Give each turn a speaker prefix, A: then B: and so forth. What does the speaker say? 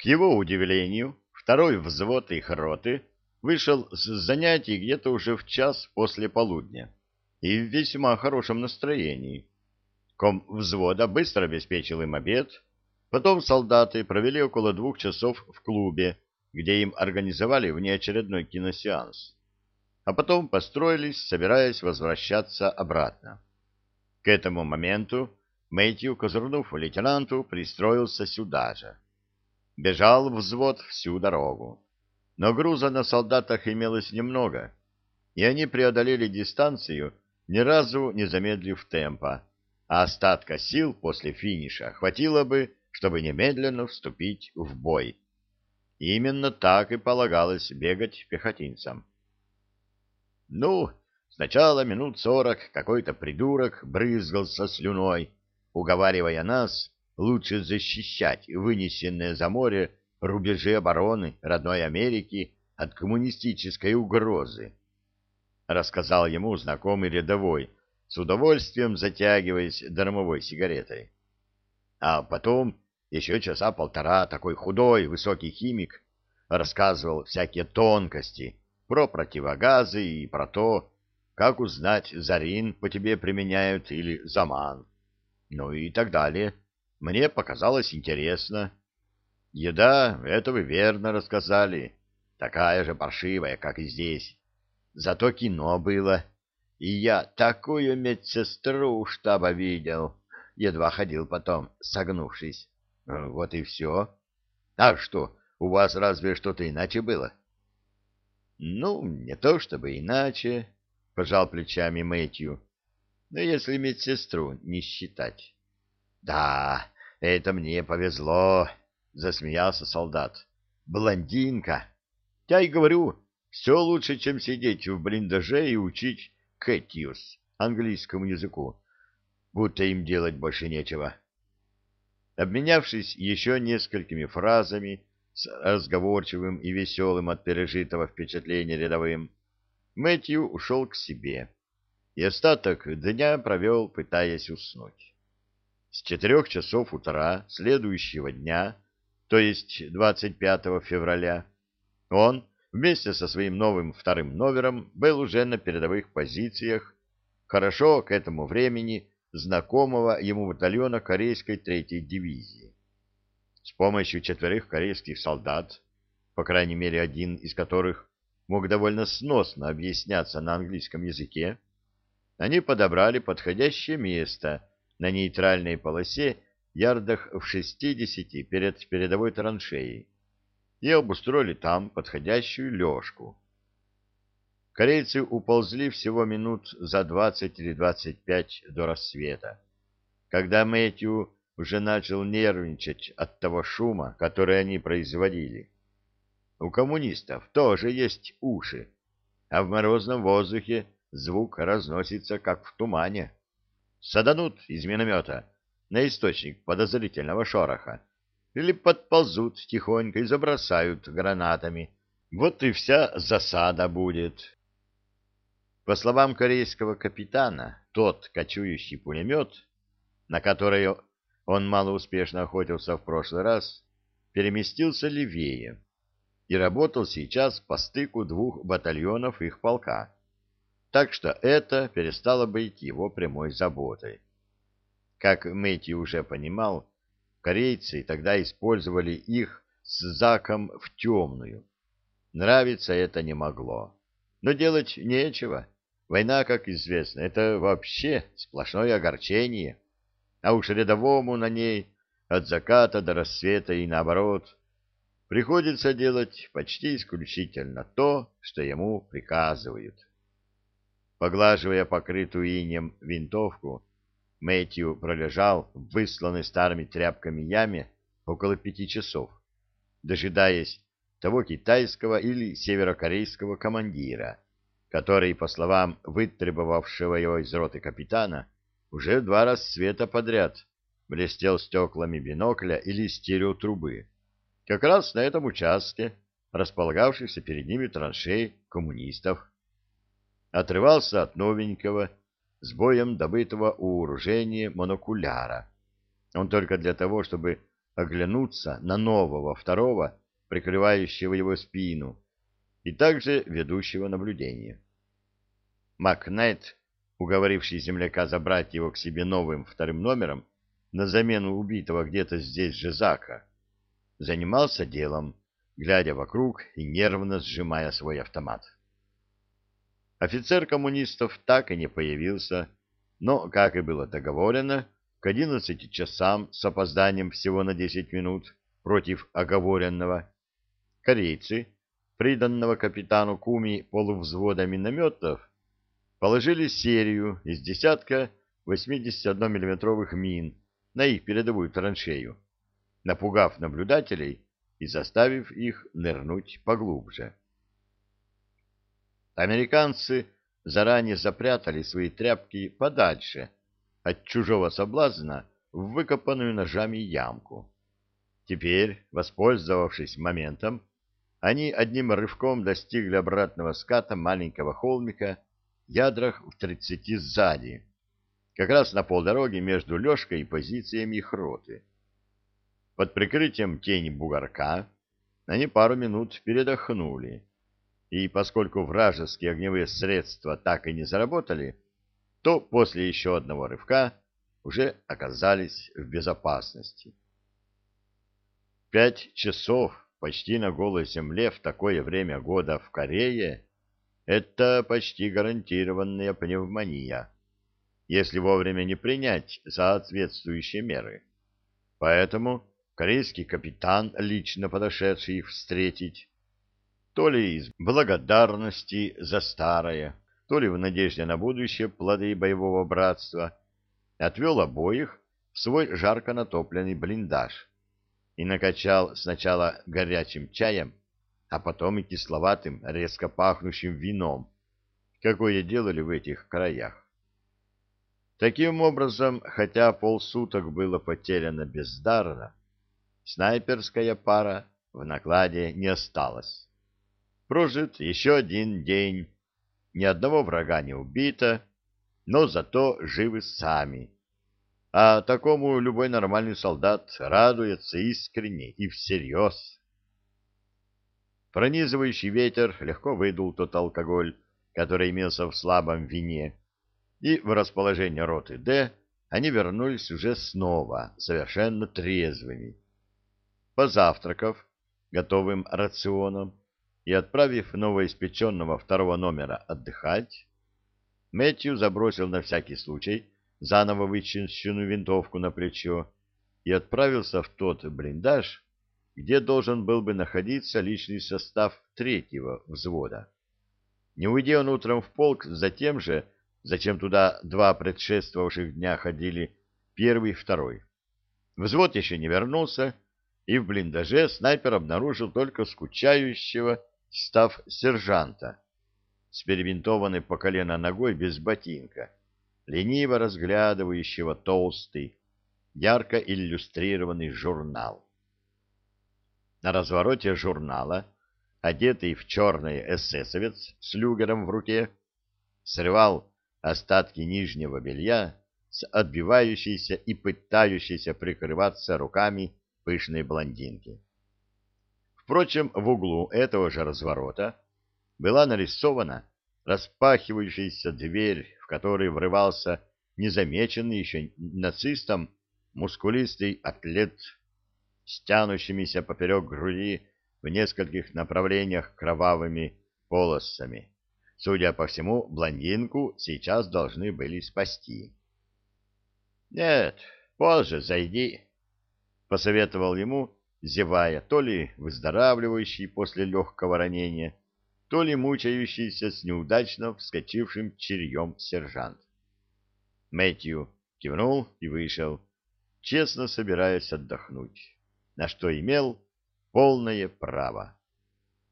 A: К его удивлению, второй взвод их роты вышел с занятий где-то уже в час после полудня и в весьма хорошем настроении. Ком взвода быстро обеспечил им обед, потом солдаты провели около двух часов в клубе, где им организовали внеочередной киносеанс, а потом построились, собираясь возвращаться обратно. К этому моменту Мэтью, козырнув лейтенанту, пристроился сюда же. Бежал взвод всю дорогу. Но груза на солдатах имелось немного, и они преодолели дистанцию, ни разу не замедлив темпа, а остатка сил после финиша хватило бы, чтобы немедленно вступить в бой. Именно так и полагалось бегать пехотинцам. Ну, сначала минут сорок какой-то придурок брызгался слюной, уговаривая нас лучше защищать вынесенные за море рубежи обороны родной Америки от коммунистической угрозы. Рассказал ему знакомый рядовой, с удовольствием затягиваясь дармовой сигаретой. А потом еще часа полтора такой худой, высокий химик рассказывал всякие тонкости про противогазы и про то, как узнать, зарин по тебе применяют или заман. Ну и так далее. Мне показалось интересно. Еда, это вы верно рассказали. Такая же паршивая, как и здесь. Зато кино было. И я такую медсестру у штаба видел. Едва ходил потом, согнувшись. Вот и все. А что, у вас разве что-то иначе было? Ну, не то чтобы иначе, пожал плечами Мэтью. Но если медсестру не считать. Да, это мне повезло, засмеялся солдат. Блондинка. Я и говорю, все лучше, чем сидеть в блиндаже и учить Кэтьюс английскому языку, будто им делать больше нечего. Обменявшись еще несколькими фразами с разговорчивым и веселым от пережитого впечатления рядовым, Мэтью ушел к себе и остаток дня провел, пытаясь уснуть. С четырех часов утра следующего дня, то есть 25 февраля, он вместе со своим новым вторым номером был уже на передовых позициях, хорошо к этому времени знакомого ему батальона корейской третьей дивизии. С помощью четверых корейских солдат, по крайней мере один из которых мог довольно сносно объясняться на английском языке, они подобрали подходящее место на нейтральной полосе ярдах в 60 перед передовой траншеей и обустроили там подходящую лёжку. Корейцы уползли всего минут за двадцать или двадцать пять до рассвета. Когда Мэтью уже начал нервничать от того шума, который они производили. У коммунистов тоже есть уши, а в морозном воздухе звук разносится, как в тумане. Саданут из миномета на источник подозрительного шороха или подползут тихонько и забросают гранатами. Вот и вся засада будет. По словам корейского капитана, тот кочующий пулемет, на который он малоуспешно охотился в прошлый раз, переместился левее и работал сейчас по стыку двух батальонов их полка. Так что это перестало быть его прямой заботой. Как Мэтью уже понимал, корейцы тогда использовали их с Заком в темную. Нравиться это не могло. Но делать нечего. Война, как известно, это вообще сплошное огорчение. А уж рядовому на ней от заката до рассвета и наоборот приходится делать почти исключительно то, что ему приказывают. Поглаживая покрытую инем винтовку, Мэтью пролежал в высланной старыми тряпками яме около пяти часов, дожидаясь того китайского или северокорейского командира, который, по словам вытребовавшего его из роты капитана, уже два рассвета подряд блестел стеклами бинокля или стереотрубы, как раз на этом участке, располагавшихся перед ними траншей коммунистов. Отрывался от новенького, с боем добытого у вооружения монокуляра. Он только для того, чтобы оглянуться на нового второго, прикрывающего его спину, и также ведущего наблюдение. Макнайт, уговоривший земляка забрать его к себе новым вторым номером на замену убитого где-то здесь же Зака, занимался делом, глядя вокруг и нервно сжимая свой автомат. Офицер коммунистов так и не появился, но, как и было договорено, к одиннадцати часам с опозданием всего на десять минут против оговоренного, корейцы, приданного капитану Куми полувзвода минометов, положили серию из десятка 81 миллиметровых мин на их передовую траншею, напугав наблюдателей и заставив их нырнуть поглубже. Американцы заранее запрятали свои тряпки подальше от чужого соблазна в выкопанную ножами ямку. Теперь, воспользовавшись моментом, они одним рывком достигли обратного ската маленького холмика, ядрах в тридцати сзади, как раз на полдороги между Лешкой и позициями их роты. Под прикрытием тени бугорка они пару минут передохнули, и поскольку вражеские огневые средства так и не заработали, то после еще одного рывка уже оказались в безопасности. Пять часов почти на голой земле в такое время года в Корее — это почти гарантированная пневмония, если вовремя не принять соответствующие меры. Поэтому корейский капитан, лично подошедший встретить, то ли из благодарности за старое, то ли в надежде на будущее плоды боевого братства, отвел обоих в свой жарко натопленный блиндаж и накачал сначала горячим чаем, а потом и кисловатым, резко пахнущим вином, какое делали в этих краях. Таким образом, хотя полсуток было потеряно бездарно, снайперская пара в накладе не осталась. Прожит еще один день. Ни одного врага не убито, но зато живы сами. А такому любой нормальный солдат радуется искренне и всерьез. Пронизывающий ветер легко выдул тот алкоголь, который имелся в слабом вине, и в расположение роты «Д» они вернулись уже снова, совершенно трезвыми. Позавтракав готовым рационом, и, отправив новоиспеченного второго номера отдыхать, Мэтью забросил на всякий случай заново вычищенную винтовку на плечо и отправился в тот блиндаж, где должен был бы находиться личный состав третьего взвода. Не уйдя он утром в полк за тем же, зачем туда два предшествовавших дня ходили первый и второй. Взвод еще не вернулся, и в блиндаже снайпер обнаружил только скучающего став сержанта, с перебинтованной по колено ногой без ботинка, лениво разглядывающего толстый, ярко иллюстрированный журнал. На развороте журнала, одетый в черный эсэсовец с люгером в руке, срывал остатки нижнего белья с отбивающейся и пытающейся прикрываться руками пышной блондинки. Впрочем, в углу этого же разворота была нарисована распахивающаяся дверь, в которой врывался незамеченный еще нацистом мускулистый атлет с тянущимися поперек груди в нескольких направлениях кровавыми полосами. Судя по всему, блондинку сейчас должны были спасти. — Нет, позже зайди, — посоветовал ему зевая, то ли выздоравливающий после легкого ранения, то ли мучающийся с неудачно вскочившим черьем сержант. Мэтью кивнул и вышел, честно собираясь отдохнуть, на что имел полное право.